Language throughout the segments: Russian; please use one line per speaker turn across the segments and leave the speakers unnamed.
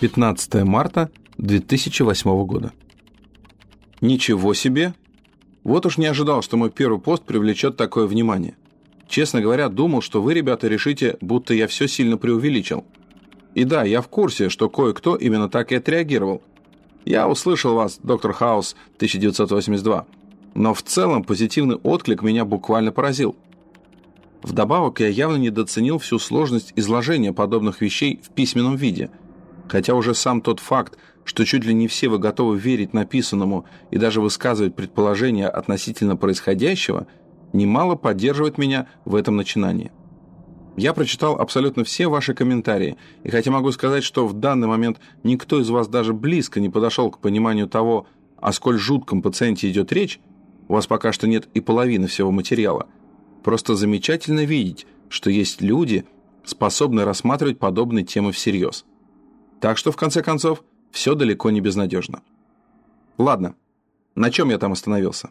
15 марта 2008 года. Ничего себе! Вот уж не ожидал, что мой первый пост привлечет такое внимание. Честно говоря, думал, что вы, ребята, решите, будто я все сильно преувеличил. И да, я в курсе, что кое-кто именно так и отреагировал. Я услышал вас, доктор Хаус, 1982. Но в целом позитивный отклик меня буквально поразил. Вдобавок, я явно недооценил всю сложность изложения подобных вещей в письменном виде – Хотя уже сам тот факт, что чуть ли не все вы готовы верить написанному и даже высказывать предположения относительно происходящего, немало поддерживает меня в этом начинании. Я прочитал абсолютно все ваши комментарии, и хотя могу сказать, что в данный момент никто из вас даже близко не подошел к пониманию того, о сколь жутком пациенте идет речь, у вас пока что нет и половины всего материала. Просто замечательно видеть, что есть люди, способные рассматривать подобные темы всерьез. Так что, в конце концов, все далеко не безнадежно. Ладно, на чем я там остановился?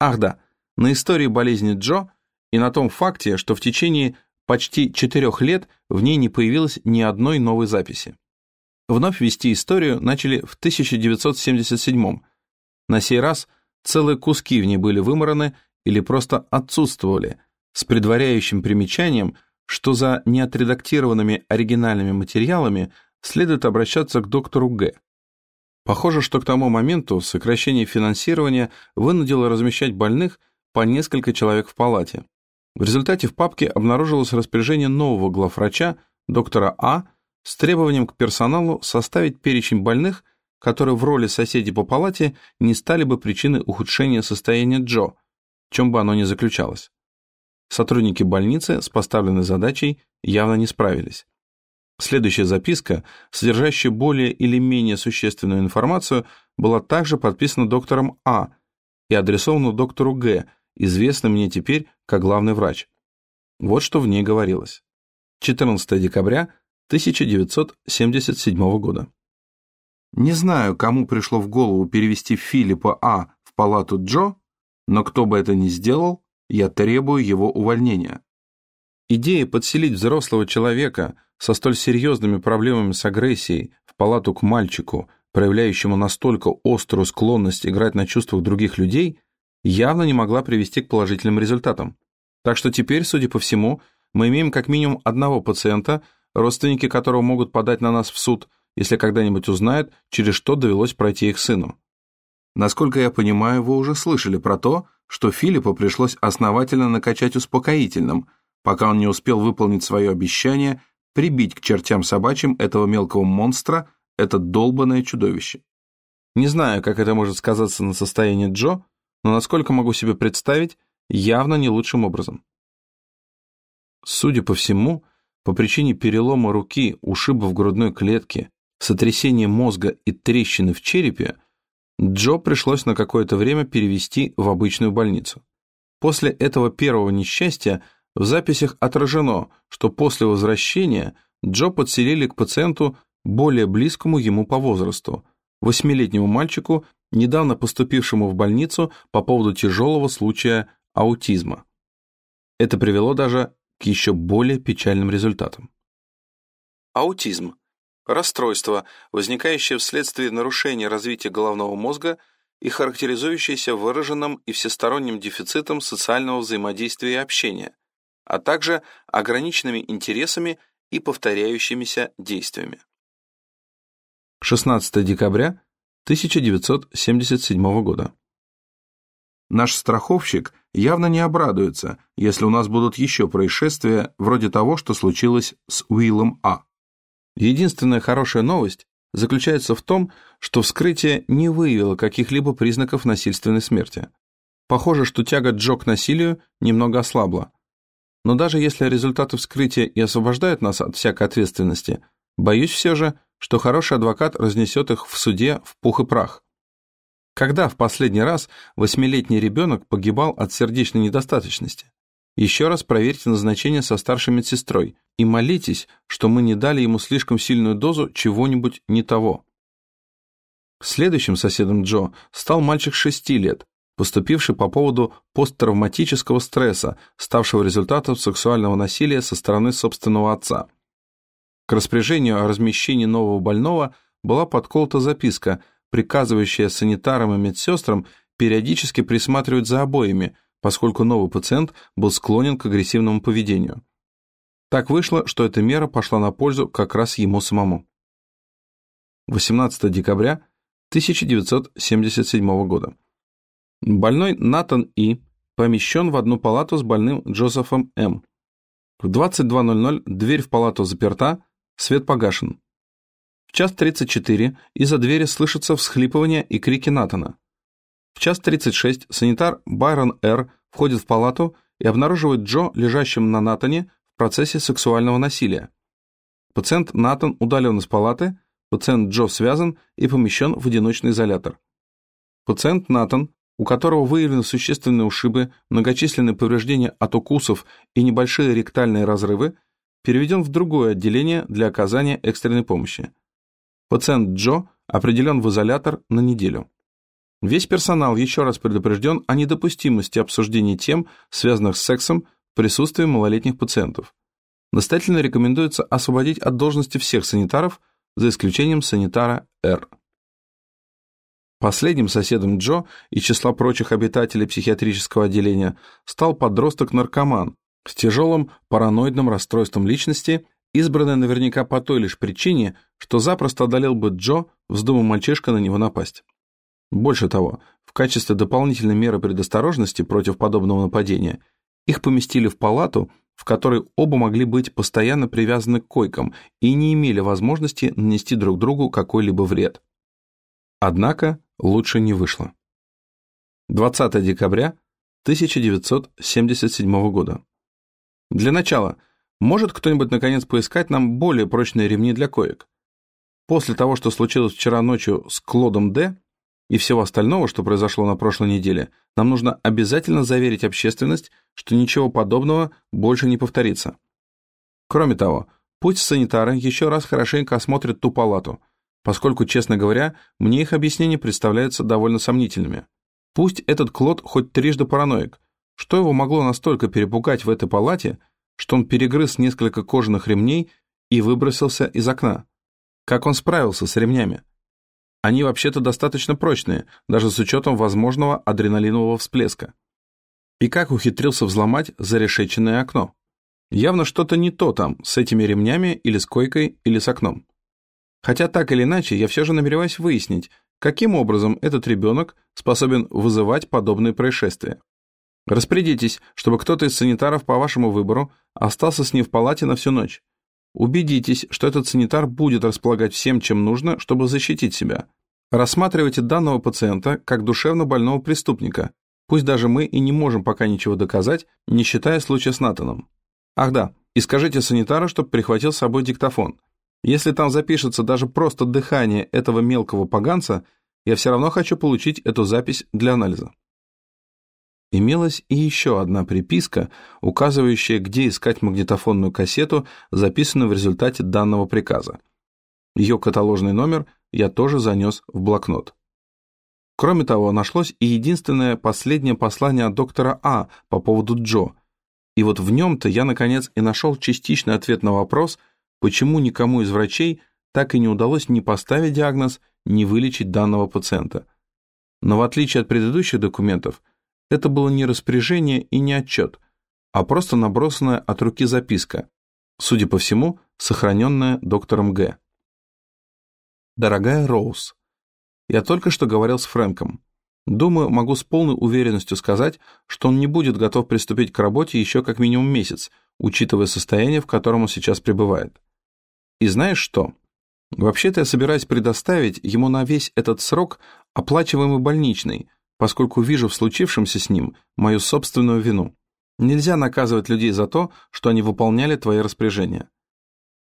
Ах да, на истории болезни Джо и на том факте, что в течение почти четырех лет в ней не появилось ни одной новой записи. Вновь вести историю начали в 1977 На сей раз целые куски в ней были вымораны или просто отсутствовали, с предваряющим примечанием, что за неотредактированными оригинальными материалами следует обращаться к доктору Г. Похоже, что к тому моменту сокращение финансирования вынудило размещать больных по несколько человек в палате. В результате в папке обнаружилось распоряжение нового главврача, доктора А, с требованием к персоналу составить перечень больных, которые в роли соседей по палате не стали бы причиной ухудшения состояния Джо, в чем бы оно ни заключалось. Сотрудники больницы с поставленной задачей явно не справились. Следующая записка, содержащая более или менее существенную информацию, была также подписана доктором А и адресована доктору Г, известным мне теперь как главный врач. Вот что в ней говорилось. 14 декабря 1977 года. Не знаю, кому пришло в голову перевести Филиппа А в палату Джо, но кто бы это ни сделал, я требую его увольнения. Идея подселить взрослого человека со столь серьезными проблемами с агрессией в палату к мальчику, проявляющему настолько острую склонность играть на чувствах других людей, явно не могла привести к положительным результатам. Так что теперь, судя по всему, мы имеем как минимум одного пациента, родственники которого могут подать на нас в суд, если когда-нибудь узнают, через что довелось пройти их сыну. Насколько я понимаю, вы уже слышали про то, что Филиппа пришлось основательно накачать успокоительным, пока он не успел выполнить свое обещание прибить к чертям собачьим этого мелкого монстра, это долбанное чудовище. Не знаю, как это может сказаться на состоянии Джо, но насколько могу себе представить, явно не лучшим образом. Судя по всему, по причине перелома руки, ушиба в грудной клетке, сотрясения мозга и трещины в черепе, Джо пришлось на какое-то время перевести в обычную больницу. После этого первого несчастья в записях отражено, что после возвращения Джо подселили к пациенту более близкому ему по возрасту, восьмилетнему мальчику, недавно поступившему в больницу по поводу тяжелого случая аутизма. Это привело даже к еще более печальным результатам. Аутизм – расстройство, возникающее вследствие нарушения развития головного мозга и характеризующееся выраженным и всесторонним дефицитом социального взаимодействия и общения, а также ограниченными интересами и повторяющимися действиями. 16 декабря 1977 года. Наш страховщик явно не обрадуется, если у нас будут еще происшествия вроде того, что случилось с Уиллом А. Единственная хорошая новость заключается в том, что вскрытие не выявило каких-либо признаков насильственной смерти. Похоже, что тяга Джо к насилию немного ослабла, но даже если результаты вскрытия и освобождают нас от всякой ответственности, боюсь все же, что хороший адвокат разнесет их в суде в пух и прах. Когда в последний раз восьмилетний ребенок погибал от сердечной недостаточности? Еще раз проверьте назначение со старшей медсестрой и молитесь, что мы не дали ему слишком сильную дозу чего-нибудь не того. Следующим соседом Джо стал мальчик шести лет, поступивший по поводу посттравматического стресса, ставшего результатом сексуального насилия со стороны собственного отца. К распоряжению о размещении нового больного была подколота записка, приказывающая санитарам и медсестрам периодически присматривать за обоими, поскольку новый пациент был склонен к агрессивному поведению. Так вышло, что эта мера пошла на пользу как раз ему самому. 18 декабря 1977 года. Больной Натан И помещен в одну палату с больным Джозефом М. В 22.00 дверь в палату заперта, свет погашен. В час 34 из-за двери слышатся всхлипывания и крики Натана. В час 36 санитар Байрон Р. входит в палату и обнаруживает Джо, лежащим на Натане, в процессе сексуального насилия. Пациент Натан удален из палаты, пациент Джо связан и помещен в одиночный изолятор. Пациент Натан, у которого выявлены существенные ушибы, многочисленные повреждения от укусов и небольшие ректальные разрывы, переведен в другое отделение для оказания экстренной помощи. Пациент Джо определен в изолятор на неделю. Весь персонал еще раз предупрежден о недопустимости обсуждения тем, связанных с сексом, в присутствии малолетних пациентов. Настоятельно рекомендуется освободить от должности всех санитаров, за исключением санитара Р. Последним соседом Джо из числа прочих обитателей психиатрического отделения стал подросток-наркоман с тяжелым параноидным расстройством личности, избранный наверняка по той лишь причине, что запросто одолел бы Джо, вздумал мальчишка на него напасть. Больше того, в качестве дополнительной меры предосторожности против подобного нападения их поместили в палату, в которой оба могли быть постоянно привязаны к койкам и не имели возможности нанести друг другу какой-либо вред. Однако лучше не вышло. 20 декабря 1977 года. Для начала, может кто-нибудь наконец поискать нам более прочные ремни для коек? После того, что случилось вчера ночью с Клодом Д., и всего остального, что произошло на прошлой неделе, нам нужно обязательно заверить общественность, что ничего подобного больше не повторится. Кроме того, пусть санитары еще раз хорошенько осмотрят ту палату, поскольку, честно говоря, мне их объяснения представляются довольно сомнительными. Пусть этот Клод хоть трижды параноик. Что его могло настолько перепугать в этой палате, что он перегрыз несколько кожаных ремней и выбросился из окна? Как он справился с ремнями? Они вообще-то достаточно прочные, даже с учетом возможного адреналинового всплеска. И как ухитрился взломать зарешеченное окно? Явно что-то не то там, с этими ремнями или с койкой, или с окном. Хотя так или иначе, я все же намереваюсь выяснить, каким образом этот ребенок способен вызывать подобные происшествия. Распорядитесь, чтобы кто-то из санитаров по вашему выбору остался с ним в палате на всю ночь. Убедитесь, что этот санитар будет располагать всем, чем нужно, чтобы защитить себя. Рассматривайте данного пациента как душевно больного преступника, пусть даже мы и не можем пока ничего доказать, не считая случая с Натаном. Ах да, и скажите санитару, чтобы прихватил с собой диктофон. Если там запишется даже просто дыхание этого мелкого поганца, я все равно хочу получить эту запись для анализа. Имелась и еще одна приписка, указывающая, где искать магнитофонную кассету, записанную в результате данного приказа. Ее каталожный номер я тоже занес в блокнот. Кроме того, нашлось и единственное последнее послание от доктора А по поводу Джо. И вот в нем-то я, наконец, и нашел частичный ответ на вопрос, почему никому из врачей так и не удалось ни поставить диагноз, ни вылечить данного пациента. Но в отличие от предыдущих документов, это было не распоряжение и не отчет, а просто набросанная от руки записка, судя по всему, сохраненная доктором Г. «Дорогая Роуз, я только что говорил с Фрэнком. Думаю, могу с полной уверенностью сказать, что он не будет готов приступить к работе еще как минимум месяц, учитывая состояние, в котором он сейчас пребывает. И знаешь что? Вообще-то я собираюсь предоставить ему на весь этот срок оплачиваемый больничный – поскольку вижу в случившемся с ним мою собственную вину. Нельзя наказывать людей за то, что они выполняли твои распоряжения.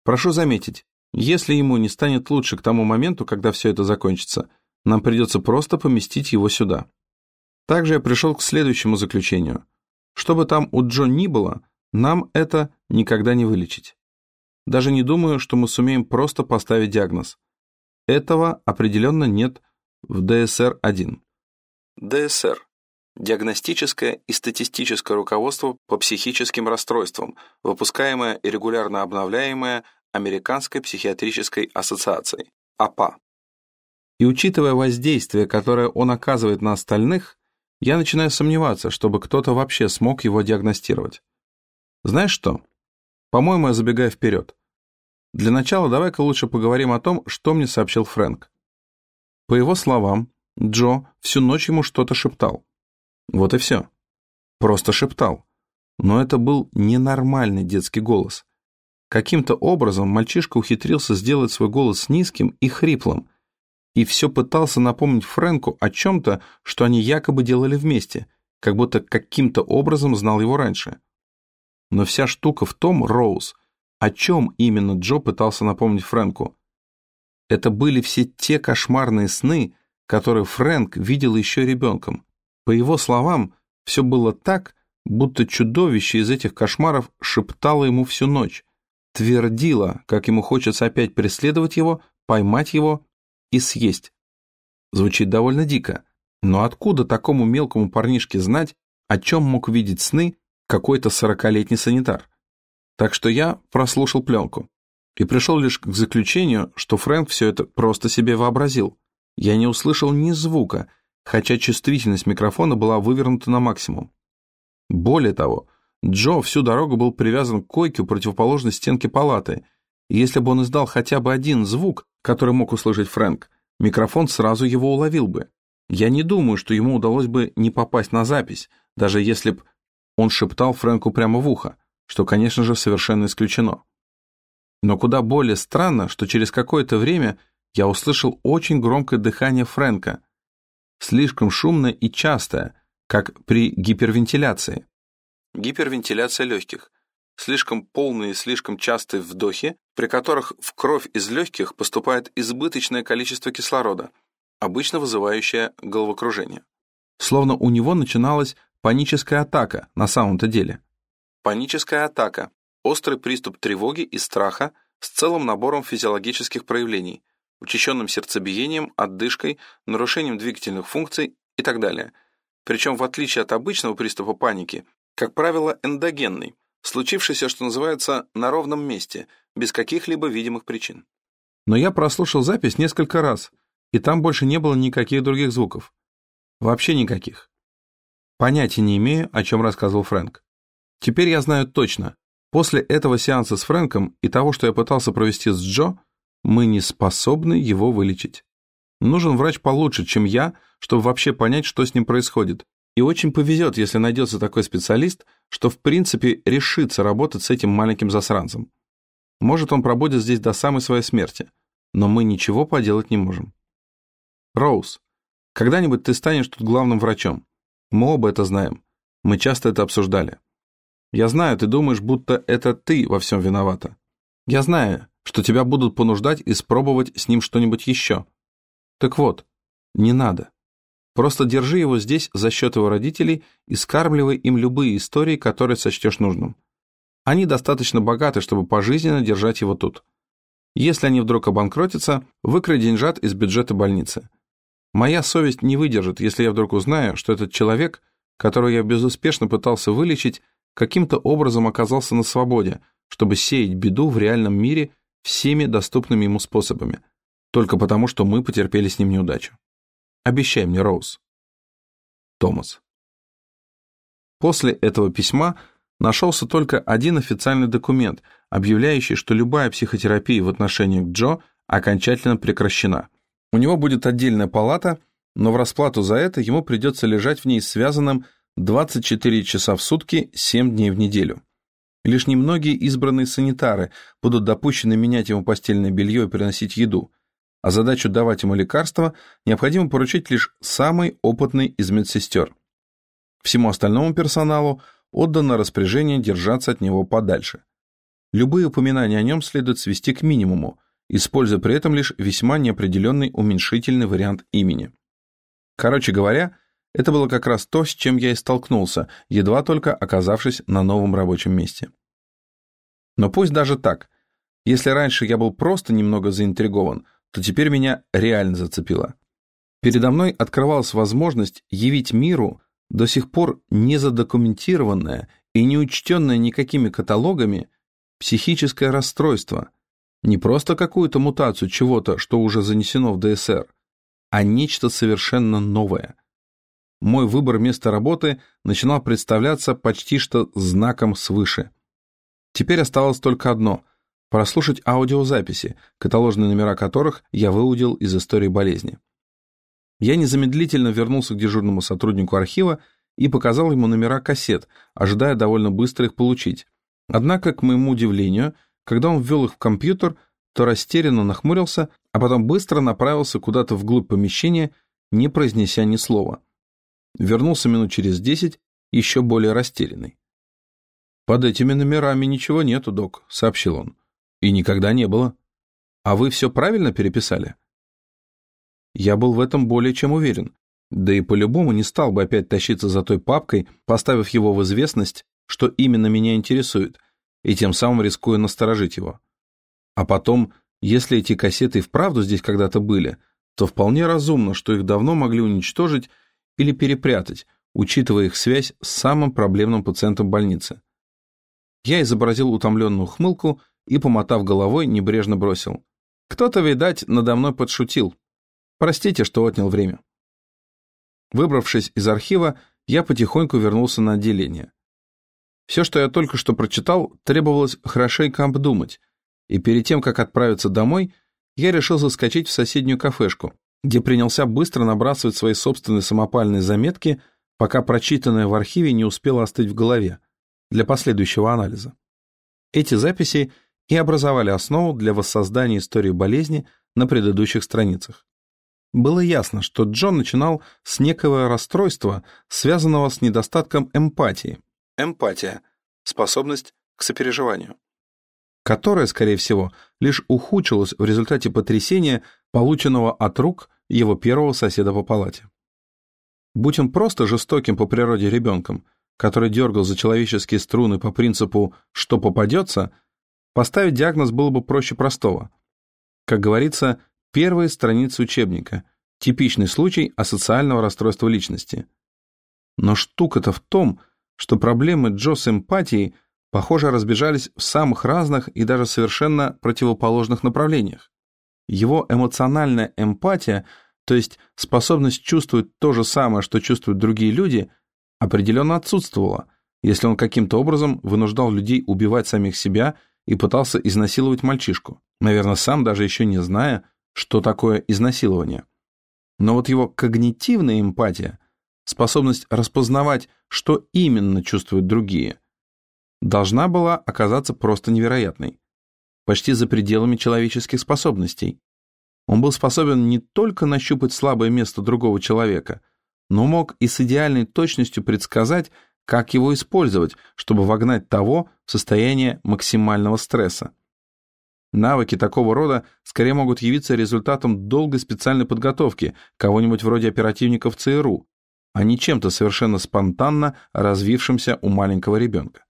Прошу заметить, если ему не станет лучше к тому моменту, когда все это закончится, нам придется просто поместить его сюда. Также я пришел к следующему заключению. Что бы там у Джо ни было, нам это никогда не вылечить. Даже не думаю, что мы сумеем просто поставить диагноз. Этого определенно нет в ДСР-1. ДСР – диагностическое и статистическое руководство по психическим расстройствам, выпускаемое и регулярно обновляемое Американской психиатрической ассоциацией, АПА. И учитывая воздействие, которое он оказывает на остальных, я начинаю сомневаться, чтобы кто-то вообще смог его диагностировать. Знаешь что? По-моему, я забегаю вперед. Для начала давай-ка лучше поговорим о том, что мне сообщил Фрэнк. По его словам, Джо всю ночь ему что-то шептал. Вот и все. Просто шептал. Но это был ненормальный детский голос. Каким-то образом мальчишка ухитрился сделать свой голос низким и хриплым, и все пытался напомнить Фрэнку о чем-то, что они якобы делали вместе, как будто каким-то образом знал его раньше. Но вся штука в том, Роуз, о чем именно Джо пытался напомнить Фрэнку. Это были все те кошмарные сны, которые Фрэнк видел еще ребенком. По его словам, все было так, будто чудовище из этих кошмаров шептало ему всю ночь, твердило, как ему хочется опять преследовать его, поймать его и съесть. Звучит довольно дико, но откуда такому мелкому парнишке знать, о чем мог видеть сны какой-то сорокалетний санитар? Так что я прослушал пленку и пришел лишь к заключению, что Фрэнк все это просто себе вообразил. Я не услышал ни звука, хотя чувствительность микрофона была вывернута на максимум. Более того, Джо всю дорогу был привязан к койке у противоположной стенки палаты, и если бы он издал хотя бы один звук, который мог услышать Фрэнк, микрофон сразу его уловил бы. Я не думаю, что ему удалось бы не попасть на запись, даже если б он шептал Фрэнку прямо в ухо, что, конечно же, совершенно исключено. Но куда более странно, что через какое-то время я услышал очень громкое дыхание Фрэнка, слишком шумное и частое, как при гипервентиляции. Гипервентиляция легких слишком полные и слишком частые вдохи, при которых в кровь из легких поступает избыточное количество кислорода, обычно вызывающее головокружение. Словно у него начиналась паническая атака на самом-то деле. Паническая атака – острый приступ тревоги и страха с целым набором физиологических проявлений, учащенным сердцебиением, отдышкой, нарушением двигательных функций и так далее. Причем, в отличие от обычного приступа паники, как правило, эндогенный – случившийся, что называется, на ровном месте, без каких-либо видимых причин. Но я прослушал запись несколько раз, и там больше не было никаких других звуков. Вообще никаких. Понятия не имею, о чем рассказывал Фрэнк. Теперь я знаю точно, после этого сеанса с Фрэнком и того, что я пытался провести с Джо, мы не способны его вылечить. Нужен врач получше, чем я, чтобы вообще понять, что с ним происходит, и очень повезет, если найдется такой специалист, что в принципе решится работать с этим маленьким засранцем. Может, он пробудет здесь до самой своей смерти, но мы ничего поделать не можем. Роуз, когда-нибудь ты станешь тут главным врачом. Мы оба это знаем. Мы часто это обсуждали. Я знаю, ты думаешь, будто это ты во всем виновата. Я знаю, что тебя будут понуждать испробовать с ним что-нибудь еще. Так вот, не надо. Просто держи его здесь за счет его родителей и скармливай им любые истории, которые сочтешь нужным. Они достаточно богаты, чтобы пожизненно держать его тут. Если они вдруг обанкротятся, выкрай деньжат из бюджета больницы. Моя совесть не выдержит, если я вдруг узнаю, что этот человек, которого я безуспешно пытался вылечить, каким-то образом оказался на свободе, чтобы сеять беду в реальном мире всеми доступными ему способами, только потому, что мы потерпели с ним неудачу. Обещай мне, Роуз. Томас. После этого письма нашелся только один официальный документ, объявляющий, что любая психотерапия в отношении к Джо окончательно прекращена. У него будет отдельная палата, но в расплату за это ему придется лежать в ней связанным 24 часа в сутки, 7 дней в неделю. Лишь немногие избранные санитары будут допущены менять ему постельное белье и приносить еду – а задачу давать ему лекарства необходимо поручить лишь самой опытной из медсестер. Всему остальному персоналу отдано распоряжение держаться от него подальше. Любые упоминания о нем следует свести к минимуму, используя при этом лишь весьма неопределенный уменьшительный вариант имени. Короче говоря, это было как раз то, с чем я и столкнулся, едва только оказавшись на новом рабочем месте. Но пусть даже так. Если раньше я был просто немного заинтригован, то теперь меня реально зацепило. Передо мной открывалась возможность явить миру до сих пор не задокументированное и не учтенное никакими каталогами психическое расстройство, Не просто какую-то мутацию чего-то, что уже занесено в ДСР, а нечто совершенно новое. Мой выбор места работы начинал представляться почти что знаком свыше. Теперь осталось только одно – прослушать аудиозаписи, каталожные номера которых я выудил из истории болезни. Я незамедлительно вернулся к дежурному сотруднику архива и показал ему номера кассет, ожидая довольно быстро их получить. Однако, к моему удивлению, когда он ввел их в компьютер, то растерянно нахмурился, а потом быстро направился куда-то вглубь помещения, не произнеся ни слова. Вернулся минут через десять, еще более растерянный. «Под этими номерами ничего нету, док», — сообщил он. «И никогда не было. А вы все правильно переписали?» Я был в этом более чем уверен. Да и по-любому не стал бы опять тащиться за той папкой, поставив его в известность, что именно меня интересует, и тем самым рискуя насторожить его. А потом, если эти кассеты вправду здесь когда-то были, то вполне разумно, что их давно могли уничтожить или перепрятать, учитывая их связь с самым проблемным пациентом больницы. Я изобразил утомленную хмылку и, помотав головой, небрежно бросил. Кто-то, видать, надо мной подшутил. Простите, что отнял время. Выбравшись из архива, я потихоньку вернулся на отделение. Все, что я только что прочитал, требовалось хорошенько обдумать, и перед тем, как отправиться домой, я решил заскочить в соседнюю кафешку, где принялся быстро набрасывать свои собственные самопальные заметки, пока прочитанное в архиве не успело остыть в голове, для последующего анализа. Эти записи и образовали основу для воссоздания истории болезни на предыдущих страницах. Было ясно, что Джон начинал с некого расстройства, связанного с недостатком эмпатии. Эмпатия – способность к сопереживанию. Которая, скорее всего, лишь ухудшилась в результате потрясения, полученного от рук его первого соседа по палате. Будь он просто жестоким по природе ребенком, который дергал за человеческие струны по принципу «что попадется», поставить диагноз было бы проще простого. Как говорится, Первые страницы учебника. Типичный случай асоциального расстройства личности. Но штука-то в том, проблемы Джо с эмпатией, похоже, разбежались в самых разных и даже совершенно противоположных направлениях. Его эмоциональная эмпатия, то есть способность чувствовать то же самое, что чувствуют другие люди, определенно отсутствовала, если он каким-то образом вынуждал людей убивать самих себя и пытался изнасиловать мальчишку, наверное, сам даже еще не зная, что такое изнасилование. Но вот его когнитивная эмпатия, способность распознавать, что именно чувствуют другие, должна была оказаться просто невероятной, почти за пределами человеческих способностей. Он был способен не только нащупать слабое место другого человека, но мог и с идеальной точностью предсказать, как его использовать, чтобы вогнать того в состояние максимального стресса. Навыки такого рода скорее могут явиться результатом долгой специальной подготовки кого-нибудь вроде оперативников ЦРУ, а не чем-то совершенно спонтанно развившимся у маленького ребенка.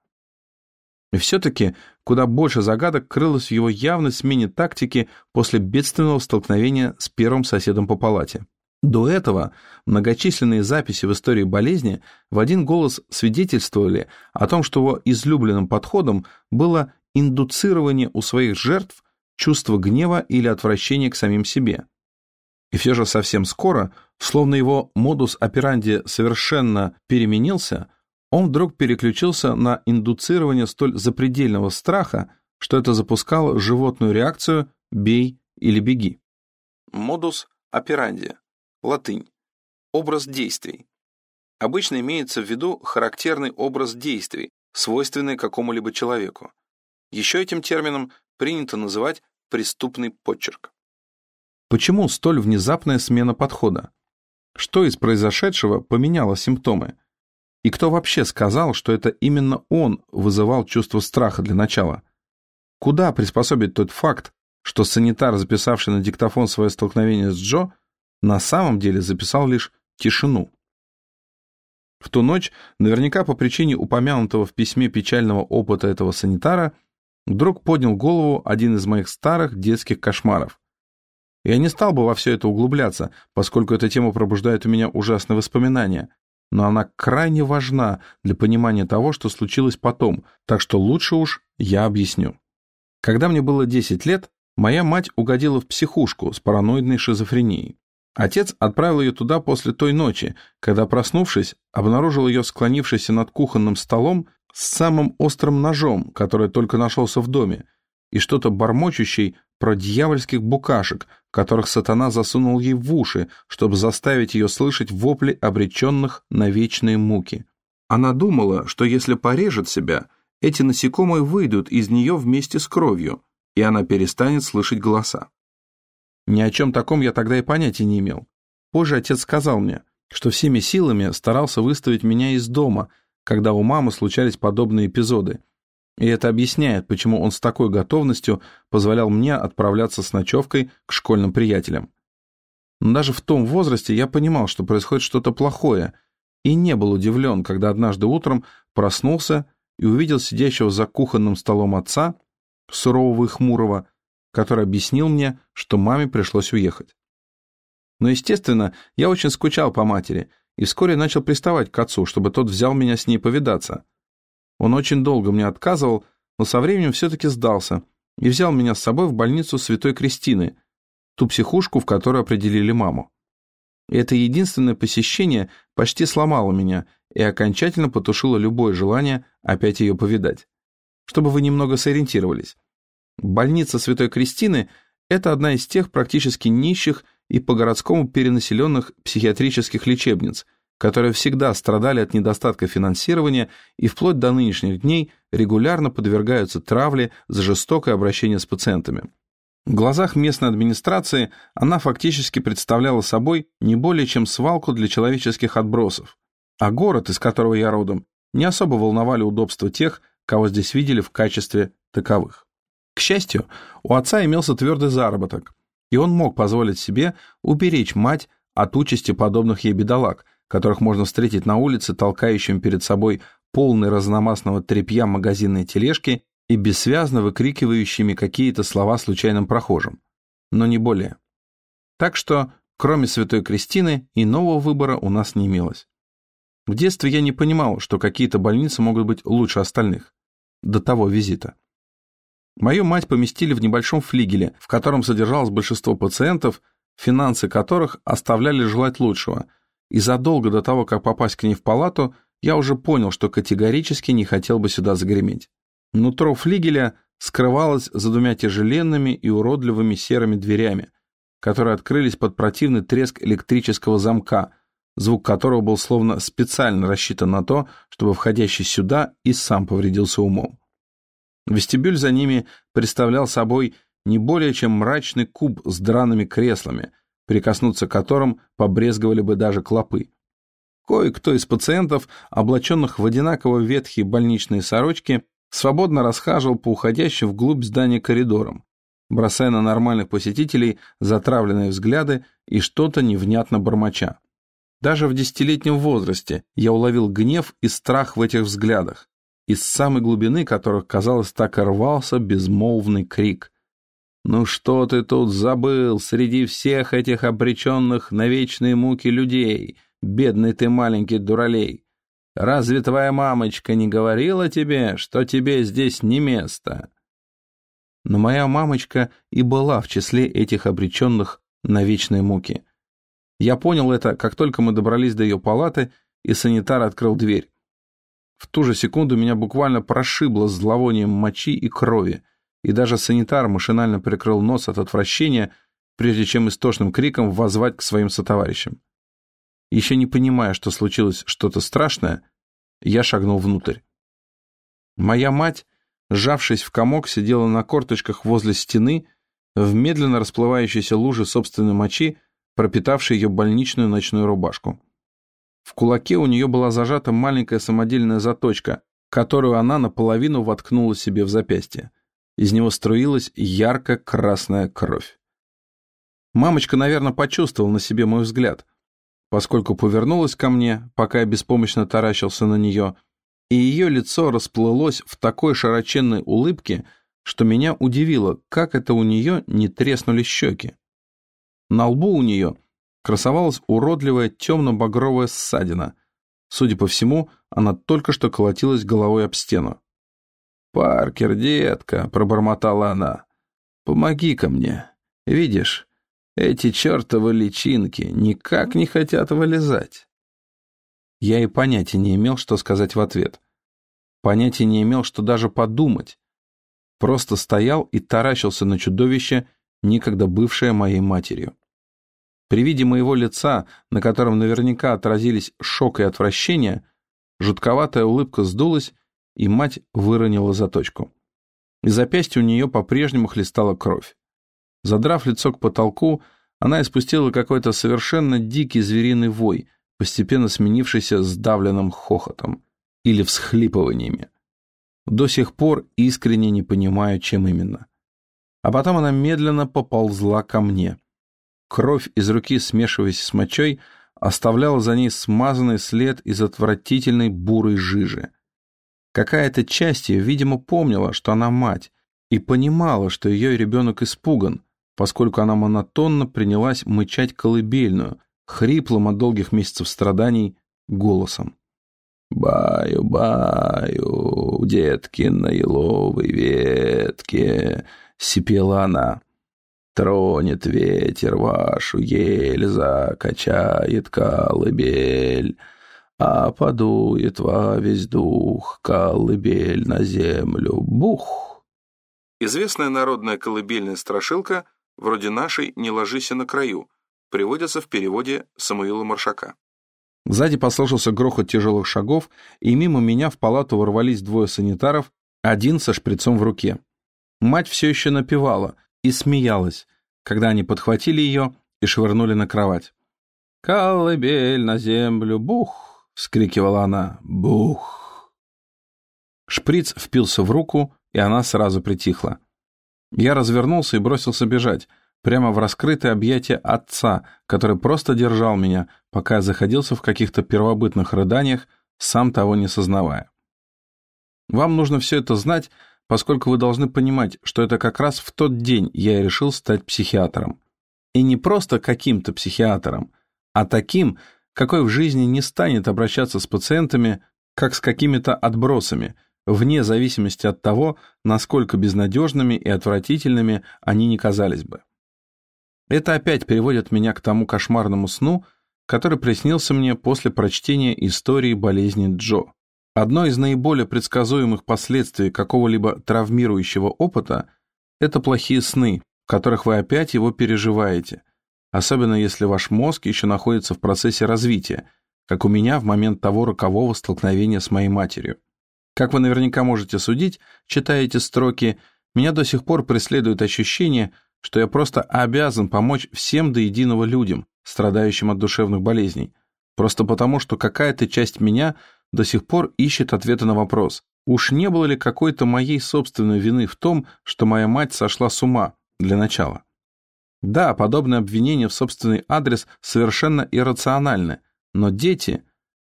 И все-таки куда больше загадок крылось в его явной смене тактики после бедственного столкновения с первым соседом по палате. До этого многочисленные записи в истории болезни в один голос свидетельствовали о том, что его излюбленным подходом было индуцирование у своих жертв чувства гнева или отвращения к самим себе. И все же совсем скоро, словно его модус операнди совершенно переменился, он вдруг переключился на индуцирование столь запредельного страха, что это запускало животную реакцию «бей или беги». Модус операнди. Латынь. Образ действий. Обычно имеется в виду характерный образ действий, свойственный какому-либо человеку. Еще этим термином принято называть преступный почерк. Почему столь внезапная смена подхода? Что из произошедшего поменяло симптомы? И кто вообще сказал, что это именно он вызывал чувство страха для начала? Куда приспособить тот факт, что санитар, записавший на диктофон свое столкновение с Джо, на самом деле записал лишь тишину? В ту ночь, наверняка по причине упомянутого в письме печального опыта этого санитара, Вдруг поднял голову один из моих старых детских кошмаров. Я не стал бы во все это углубляться, поскольку эта тема пробуждает у меня ужасные воспоминания, но она крайне важна для понимания того, что случилось потом, так что лучше уж я объясню. Когда мне было 10 лет, Моя мать угодила в психушку с параноидной шизофренией. Отец отправил ее туда после той ночи, когда, проснувшись, обнаружил ее склонившейся над кухонным столом с самым острым ножом, который только нашелся в доме, и что-то бормочущей про дьявольских букашек, которых сатана засунул ей в уши, чтобы заставить ее слышать вопли обреченных на вечные муки. Она думала, что если порежет себя, эти насекомые выйдут из нее вместе с кровью, и она перестанет слышать голоса. Ни о чем таком я тогда и понятия не имел. Позже отец сказал мне, что всеми силами старался выставить меня из дома, когда у мамы случались подобные эпизоды. И это объясняет, почему он с такой готовностью позволял мне отправляться с ночевкой к школьным приятелям. Но даже в том возрасте я понимал, что происходит что-то плохое, и не был удивлен, когда однажды утром проснулся и увидел сидящего за кухонным столом отца, сурового и хмурого, который объяснил мне, что маме пришлось уехать. Но, естественно, я очень скучал по матери и вскоре начал приставать к отцу, чтобы тот взял меня с ней повидаться. Он очень долго мне отказывал, но со временем все-таки сдался и взял меня с собой в больницу Святой Кристины, ту психушку, в которую определили маму. И это единственное посещение почти сломало меня и окончательно потушило любое желание опять ее повидать. Чтобы вы немного сориентировались. Больница Святой Кристины – это одна из тех практически нищих и по-городскому перенаселенных психиатрических лечебниц, которые всегда страдали от недостатка финансирования и вплоть до нынешних дней регулярно подвергаются травле за жестокое обращение с пациентами. В глазах местной администрации она фактически представляла собой не более чем свалку для человеческих отбросов, а город, из которого я родом, не особо волновали удобства тех, кого здесь видели в качестве таковых. К счастью, у отца имелся твердый заработок, и он мог позволить себе уберечь мать от участи подобных ей бедолаг, которых можно встретить на улице, толкающим перед собой полный разномастного тряпья магазинной тележки и бессвязно выкрикивающими какие-то слова случайным прохожим. Но не более. Так что, кроме Святой Кристины, иного выбора у нас не имелось. В детстве я не понимал, что какие-то больницы могут быть лучше остальных. До того визита. Мою мать поместили в небольшом флигеле, в котором содержалось большинство пациентов, финансы которых оставляли желать лучшего, и задолго до того, как попасть к ней в палату, я уже понял, что категорически не хотел бы сюда загреметь. Нутро флигеля скрывалось за двумя тяжеленными и уродливыми серыми дверями, которые открылись под противный треск электрического замка, звук которого был словно специально рассчитан на то, чтобы входящий сюда и сам повредился умом. Вестибюль за ними представлял собой не более чем мрачный куб с драными креслами, прикоснуться к которым побрезговали бы даже клопы. Кое-кто из пациентов, облаченных в одинаково ветхие больничные сорочки, свободно расхаживал по уходящим вглубь здания коридорам, бросая на нормальных посетителей затравленные взгляды и что-то невнятно бормоча. Даже в десятилетнем возрасте я уловил гнев и страх в этих взглядах, из самой глубины которых, казалось, так и рвался безмолвный крик. «Ну что ты тут забыл среди всех этих обреченных на вечные муки людей, бедный ты маленький дуралей? Разве твоя мамочка не говорила тебе, что тебе здесь не место?» Но моя мамочка и была в числе этих обреченных на вечные муки. Я понял это, как только мы добрались до ее палаты, и санитар открыл дверь. В ту же секунду меня буквально прошибло зловонием мочи и крови, и даже санитар машинально прикрыл нос от отвращения, прежде чем истошным криком воззвать к своим сотоварищам. Еще не понимая, что случилось что-то страшное, я шагнул внутрь. Моя мать, сжавшись в комок, сидела на корточках возле стены, в медленно расплывающейся луже собственной мочи, пропитавшей ее больничную ночную рубашку. В кулаке у нее была зажата маленькая самодельная заточка, которую она наполовину воткнула себе в запястье. Из него струилась ярко-красная кровь. Мамочка, наверное, почувствовала на себе мой взгляд, поскольку повернулась ко мне, пока я беспомощно таращился на нее, и ее лицо расплылось в такой широченной улыбке, что меня удивило, как это у нее не треснули щеки. На лбу у нее красовалась уродливая темно-багровая ссадина. Судя по всему, она только что колотилась головой об стену. «Паркер, детка!» — пробормотала она. помоги-ка мне. Видишь, эти чертовы личинки никак не хотят вылезать». Я и понятия не имел, что сказать в ответ. Понятия не имел, что даже подумать. Просто стоял и таращился на чудовище, некогда бывшее моей матерью. При виде моего лица, на котором наверняка отразились шок и отвращение, жутковатая улыбка сдулась, и мать выронила заточку. Из запястья у нее по-прежнему хлестала кровь. Задрав лицо к потолку, она испустила какой-то совершенно дикий звериный вой, постепенно сменившийся сдавленным хохотом или всхлипываниями. До сих пор искренне не понимаю, чем именно. А потом она медленно поползла ко мне. Кровь из руки, смешиваясь с мочой, оставляла за ней смазанный след из отвратительной бурой жижи. Какая-то часть ее, видимо, помнила, что она мать, и понимала, что ее ребенок испуган, поскольку она монотонно принялась мычать колыбельную, хриплым от долгих месяцев страданий, голосом. «Баю-баю, детки на еловой ветке», — сипела она. «Тронет ветер вашу ель, закачает колыбель, а подует во весь дух колыбель на землю. Бух!» Известная народная колыбельная страшилка, вроде нашей «Не ложись на краю», приводится в переводе Самуила Маршака. Сзади послышался грохот тяжелых шагов, и мимо меня в палату ворвались двое санитаров, один со шприцом в руке. Мать все еще напевала и смеялась, когда они подхватили ее и швырнули на кровать. «Колыбель на землю, бух!» — вскрикивала она. «Бух!» Шприц впился в руку, и она сразу притихла. Я развернулся и бросился бежать, прямо в раскрытое объятие отца, который просто держал меня, пока я заходился в каких-то первобытных рыданиях, сам того не сознавая. Вам нужно все это знать, поскольку вы должны понимать, что это как раз в тот день я и решил стать психиатром. И не просто каким-то психиатром, а таким, какой в жизни не станет обращаться с пациентами, как с какими-то отбросами, вне зависимости от того, насколько безнадежными и отвратительными они не казались бы. Это опять приводит меня к тому кошмарному сну, который приснился мне после прочтения истории болезни Джо. Одно из наиболее предсказуемых последствий какого-либо травмирующего опыта – это плохие сны, в которых вы опять его переживаете, особенно если ваш мозг еще находится в процессе развития, как у меня в момент того рокового столкновения с моей матерью. Как вы наверняка можете судить, читая эти строки, меня до сих пор преследует ощущение – что я просто обязан помочь всем до единого людям, страдающим от душевных болезней, просто потому, что какая-то часть меня до сих пор ищет ответы на вопрос, уж не было ли какой-то моей собственной вины в том, что моя мать сошла с ума, для начала. Да, подобное обвинение в собственный адрес совершенно иррациональны, но дети,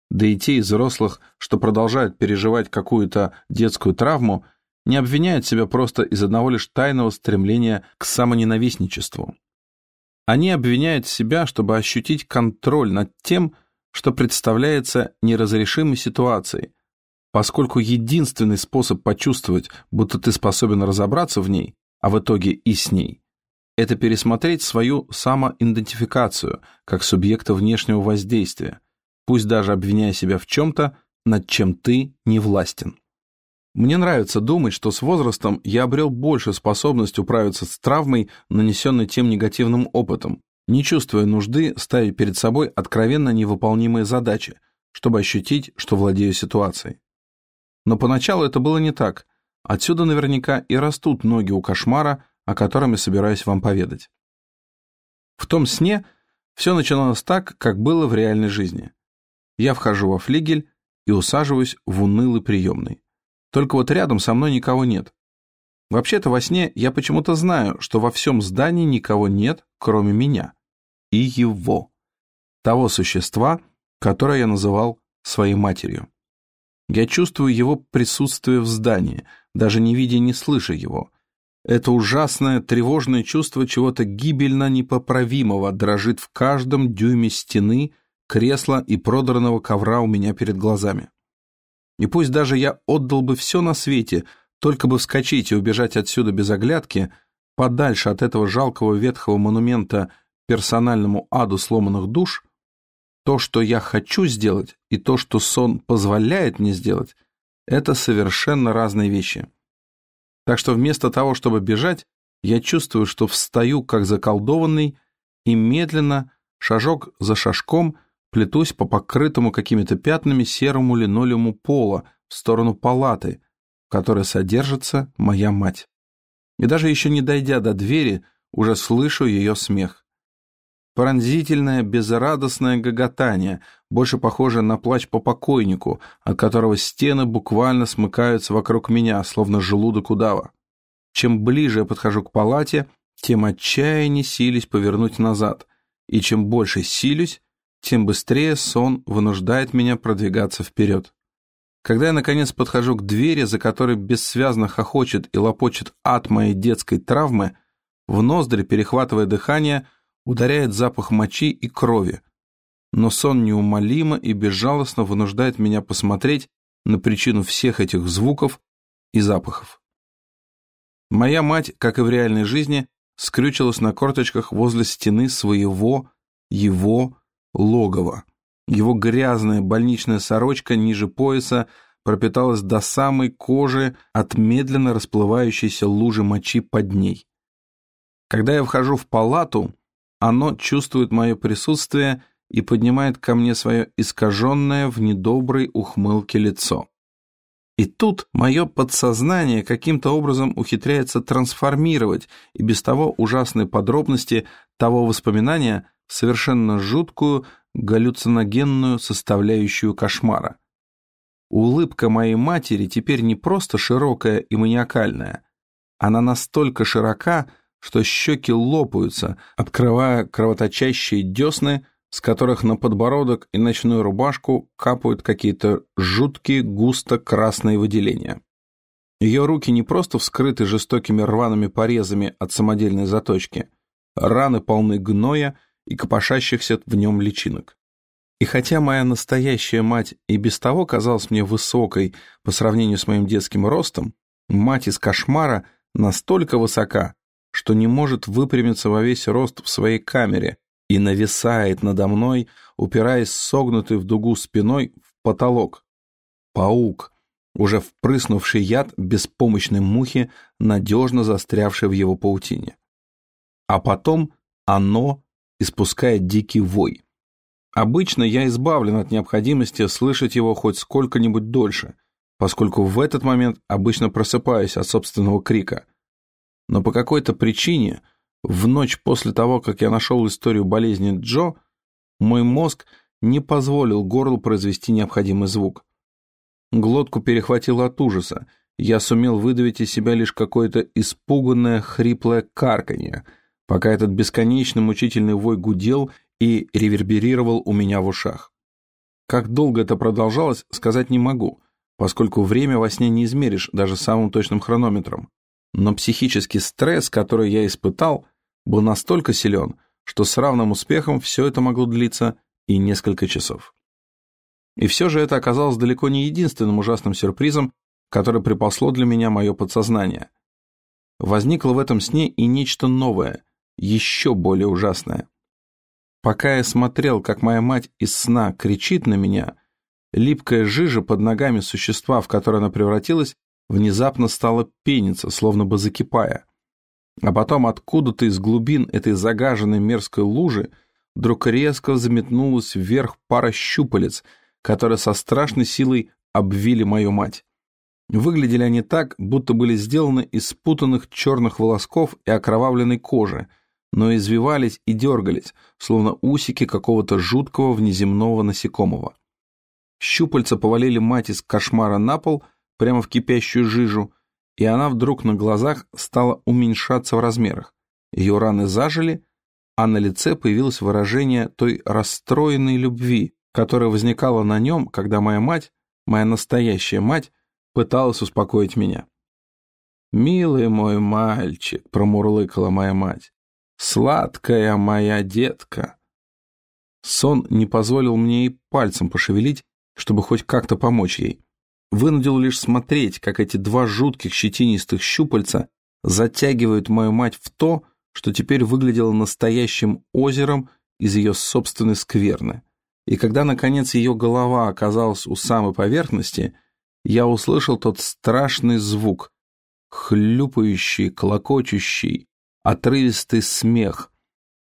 да и те из взрослых, что продолжают переживать какую-то детскую травму – не обвиняют себя просто из одного лишь тайного стремления к самоненавистничеству. Они обвиняют себя, чтобы ощутить контроль над тем, что представляется неразрешимой ситуацией, поскольку единственный способ почувствовать, будто ты способен разобраться в ней, а в итоге и с ней, это пересмотреть свою самоидентификацию как субъекта внешнего воздействия, пусть даже обвиняя себя в чем-то, над чем ты не властен. Мне нравится думать, что с возрастом я обрел больше способность управиться с травмой, нанесенной тем негативным опытом, не чувствуя нужды ставить перед собой откровенно невыполнимые задачи, чтобы ощутить, что владею ситуацией. Но поначалу это было не так. Отсюда наверняка и растут ноги у кошмара, о котором я собираюсь вам поведать. В том сне все начиналось так, как было в реальной жизни. Я вхожу во флигель и усаживаюсь в унылый приемный. Только вот рядом со мной никого нет. Вообще-то во сне я почему-то знаю, что во всем здании никого нет, кроме меня. И его. Того существа, которое я называл своей матерью. Я чувствую его присутствие в здании, даже не видя и не слыша его. Это ужасное, тревожное чувство чего-то гибельно непоправимого дрожит в каждом дюйме стены, кресла и продранного ковра у меня перед глазами. И пусть даже я отдал бы все на свете, только бы вскочить и убежать отсюда без оглядки, подальше от этого жалкого ветхого монумента персональному аду сломанных душ, то, что я хочу сделать, и то, что сон позволяет мне сделать, это совершенно разные вещи. Так что вместо того, чтобы бежать, я чувствую, что встаю как заколдованный и медленно, шажок за шажком, плетусь по покрытому какими-то пятнами серому линолеуму пола в сторону палаты, в которой содержится моя мать. И даже еще не дойдя до двери, уже слышу ее смех. Пронзительное, безрадостное гоготание, больше похожее на плач по покойнику, от которого стены буквально смыкаются вокруг меня, словно желудок удава. Чем ближе я подхожу к палате, тем отчаяннее силюсь повернуть назад, и чем больше силюсь, тем быстрее сон вынуждает меня продвигаться вперед. Когда я, наконец, подхожу к двери, за которой бессвязно хохочет и лопочет ад моей детской травмы, в ноздри, перехватывая дыхание, ударяет запах мочи и крови, но сон неумолимо и безжалостно вынуждает меня посмотреть на причину всех этих звуков и запахов. Моя мать, как и в реальной жизни, скрючилась на корточках возле стены своего, его логова. Его грязная больничная сорочка ниже пояса пропиталась до самой кожи от медленно расплывающейся лужи мочи под ней. Когда я вхожу в палату, оно чувствует мое присутствие и поднимает ко мне свое искаженное в недоброй ухмылке лицо. И тут мое подсознание каким-то образом ухитряется трансформировать и без того ужасные подробности того воспоминания в совершенно жуткую галлюциногенную составляющую кошмара. Улыбка моей матери теперь не просто широкая и маниакальная. Она настолько широка, что щеки лопаются, открывая кровоточащие десны, с которых на подбородок и ночную рубашку капают какие-то жуткие густо-красные выделения. Ее руки не просто вскрыты жестокими рваными порезами от самодельной заточки, раны полны гноя и копошащихся в нем личинок. И хотя моя настоящая мать и без того казалась мне высокой по сравнению с моим детским ростом, мать из кошмара настолько высока, что не может выпрямиться во весь рост в своей камере и нависает надо мной, упираясь согнутой в дугу спиной в потолок. Паук, уже впрыснувший яд беспомощной мухи, надежно застрявшей в его паутине. А потом оно испускает дикий вой. Обычно я избавлен от необходимости слышать его хоть сколько-нибудь дольше, поскольку в этот момент обычно просыпаюсь от собственного крика – но по какой-то причине в ночь после того, как я нашел историю болезни Джо, мой мозг не позволил горлу произвести необходимый звук. Глотку перехватило от ужаса. Я сумел выдавить из себя лишь какое-то испуганное хриплое карканье, пока этот бесконечный мучительный вой гудел и реверберировал у меня в ушах. Как долго это продолжалось, сказать не могу, поскольку время во сне не измеришь даже самым точным хронометром. Но психический стресс, который я испытал, был настолько силен, что с равным успехом все это могло длиться и несколько часов. И все же это оказалось далеко не единственным ужасным сюрпризом, который припасло для меня мое подсознание. Возникло в этом сне и нечто новое, еще более ужасное. Пока я смотрел, как моя мать из сна кричит на меня, липкая жижа под ногами существа, в которое она превратилась, внезапно стала пениться, словно бы закипая. А потом откуда-то из глубин этой загаженной мерзкой лужи вдруг резко заметнулась вверх пара щупалец, которые со страшной силой обвили мою мать. Выглядели они так, будто были сделаны из спутанных черных волосков и окровавленной кожи, но извивались и дергались, словно усики какого-то жуткого внеземного насекомого. Щупальца повалили мать из кошмара на пол — прямо в кипящую жижу, и она вдруг на глазах стала уменьшаться в размерах. Ее раны зажили, а на лице появилось выражение той расстроенной любви, которая возникала на нем, когда моя мать, моя настоящая мать, пыталась успокоить меня. «Милый мой мальчик», — промурлыкала моя мать, — «сладкая моя детка». Сон не позволил мне и пальцем пошевелить, чтобы хоть как-то помочь ей вынудил лишь смотреть, как эти два жутких щетинистых щупальца затягивают мою мать в то, что теперь выглядело настоящим озером из ее собственной скверны. И когда, наконец, ее голова оказалась у самой поверхности, я услышал тот страшный звук, хлюпающий, клокочущий, отрывистый смех,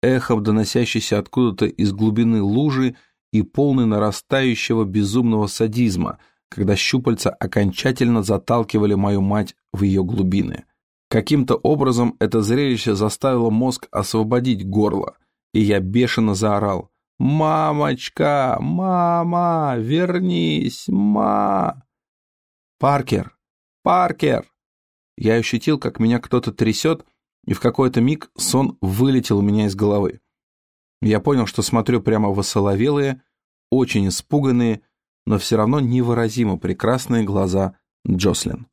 эхом доносящийся откуда-то из глубины лужи и полный нарастающего безумного садизма, когда щупальца окончательно заталкивали мою мать в ее глубины. Каким-то образом это зрелище заставило мозг освободить горло, и я бешено заорал «Мамочка! Мама! Вернись! Ма!» «Паркер! Паркер!» Я ощутил, как меня кто-то трясет, и в какой-то миг сон вылетел у меня из головы. Я понял, что смотрю прямо в осоловелые, очень испуганные, но все равно невыразимо прекрасные глаза Джослин.